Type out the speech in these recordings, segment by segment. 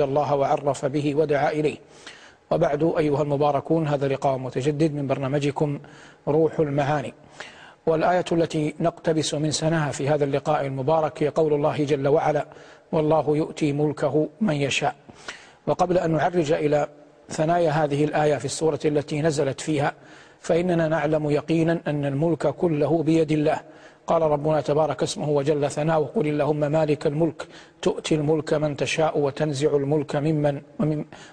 حمد الله وعرف به ودعا إليه. وبعد أيها المباركون هذا لقاء متجدد من برنامجكم روح المعاني. والآية التي نقتبس من سنها في هذا اللقاء المبارك هي قول الله جل وعلا والله يؤتي ملكه من يشاء وقبل أن نعرج إلى ثنايا هذه الآية في السورة التي نزلت فيها فإننا نعلم يقينا أن الملك كله بيد الله. قال ربنا تبارك اسمه وجل ثناؤه قل اللهم مالك الملك تؤتي الملك من تشاء وتنزع الملك ممن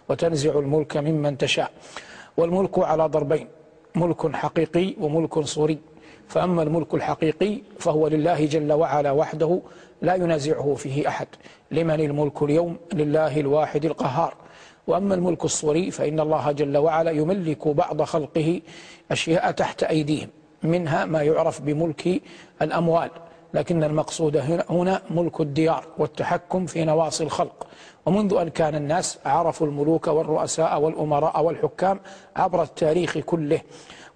وتنزع الملك ممن تشاء. والملك على ضربين ملك حقيقي وملك صوري. فأما الملك الحقيقي فهو لله جل وعلا وحده لا ينازعه فيه أحد. لمن الملك اليوم؟ لله الواحد القهار. وأما الملك الصوري فإن الله جل وعلا يملك بعض خلقه أشياء تحت أيديهم. منها ما يعرف بملك الأموال. لكن المقصود هنا ملك الديار والتحكم في نواصي الخلق. ومنذ أن كان الناس عرفوا الملوك والرؤساء والأمراء والحكام عبر التاريخ كله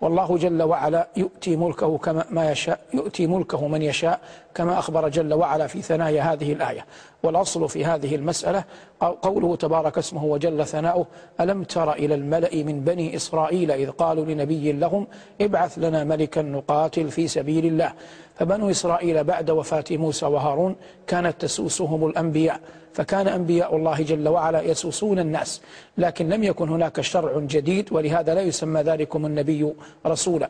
والله جل وعلا يؤتي ملكه كما ما يشاء يؤتي ملكه من يشاء كما أخبر جل وعلا في ثنايا هذه الآية. والأصل في هذه المسألة قوله تبارك اسمه وجل ثناؤه ألم تر إلى الملأ من بني إسرائيل إذ قالوا لنبي لهم ابعث لنا ملكا نقاتل في سبيل الله. فبنو إسرائيل بعد وفاة موسى وهارون كانت تسوسهم الأنبياء فكان أنبياء الله جل وعلا يسوسون الناس لكن لم يكن هناك شرع جديد ولهذا لا يسمى ذلكم النبي رسولا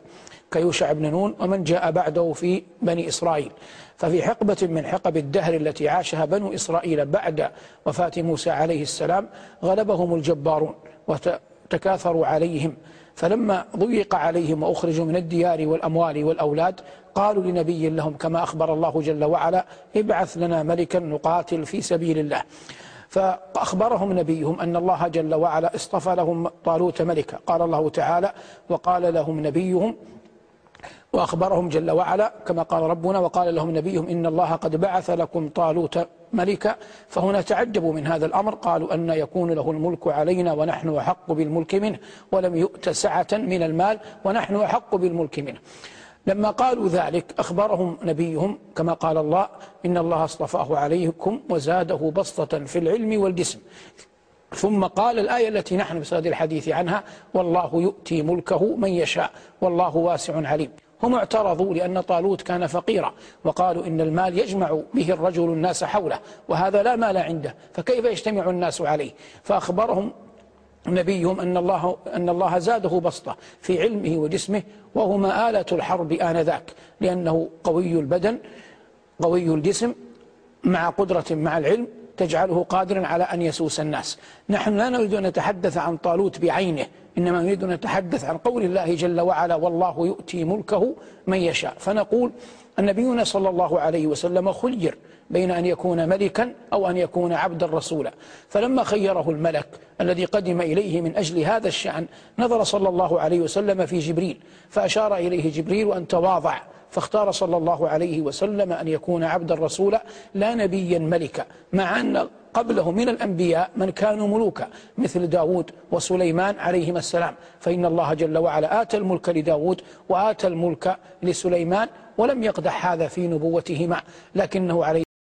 كيوشع بن نون ومن جاء بعده في بني إسرائيل. ففي حقبة من حقب الدهر التي عاشها بنو إسرائيل بعد وفاة موسى عليه السلام غلبهم الجبارون وتكاثروا عليهم. فلما ضيق عليهم وأخرجوا من الديار والأموال والأولاد قالوا لنبي لهم كما أخبر الله جل وعلا ابعث لنا ملكا نقاتل في سبيل الله. فأخبرهم نبيهم أن الله جل وعلا اصطفى لهم طالوت ملكا. قال الله تعالى وقال لهم نبيهم وأخبرهم جل وعلا كما قال ربنا وقال لهم نبيهم إن الله قد بعث لكم طالوت ملكا فهنا تعجبوا من هذا الأمر قالوا أن يكون له الملك علينا ونحن أحق بالملك منه ولم يؤت سعة من المال ونحن أحق بالملك منه. لما قالوا ذلك أخبرهم نبيهم كما قال الله إن الله اصطفاه عليكم وزاده بسطة في العلم والجسم. ثم قال الآية التي نحن بصدد الحديث عنها والله يؤتي ملكه من يشاء والله واسع عليم. هم اعترضوا لأن طالوت كان فقيرا وقالوا إن المال يجمع به الرجل الناس حوله وهذا لا مال عنده فكيف يجتمع الناس عليه؟ فأخبرهم نبيهم أن الله, أن الله زاده بسطة في علمه وجسمه وهما آلة الحرب آنذاك لأنه قوي البدن قوي الجسم مع قدرة مع العلم تجعله قادرا على أن يسوس الناس. نحن لا نريد أن نتحدث عن طالوت بعينه إنما نريد أن نتحدث عن قول الله جل وعلا والله يؤتي ملكه من يشاء. فنقول أن نبينا صلى الله عليه وسلم خير بين أن يكون ملكا أو أن يكون عبدا رسولا. فلما خيره الملك الذي قدم إليه من أجل هذا الشأن نظر صلى الله عليه وسلم في جبريل فأشار إليه جبريل أن تواضع. فاختار صلى الله عليه وسلم أن يكون عبدا رسولا لا نبيا ملكا مع أن قبله من الأنبياء من كانوا ملوكا مثل داود وسليمان عليهما السلام. فإن الله جل وعلا آتى الملك لداود وآتى الملك لسليمان ولم يقدح هذا في نبوتهما لكنه عليه